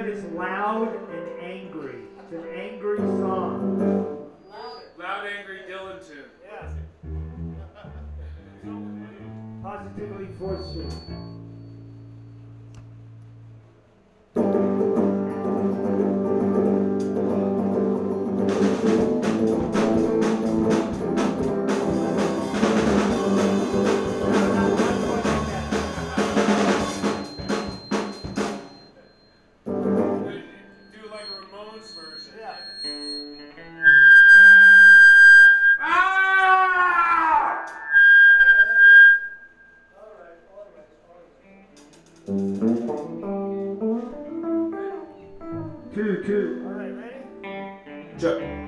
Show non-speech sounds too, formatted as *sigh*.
it is loud and angry. It's an angry song. Loud, loud angry Dylan tune. Yeah. *laughs* Positively forceful. Two, two. All right, ready? Jump.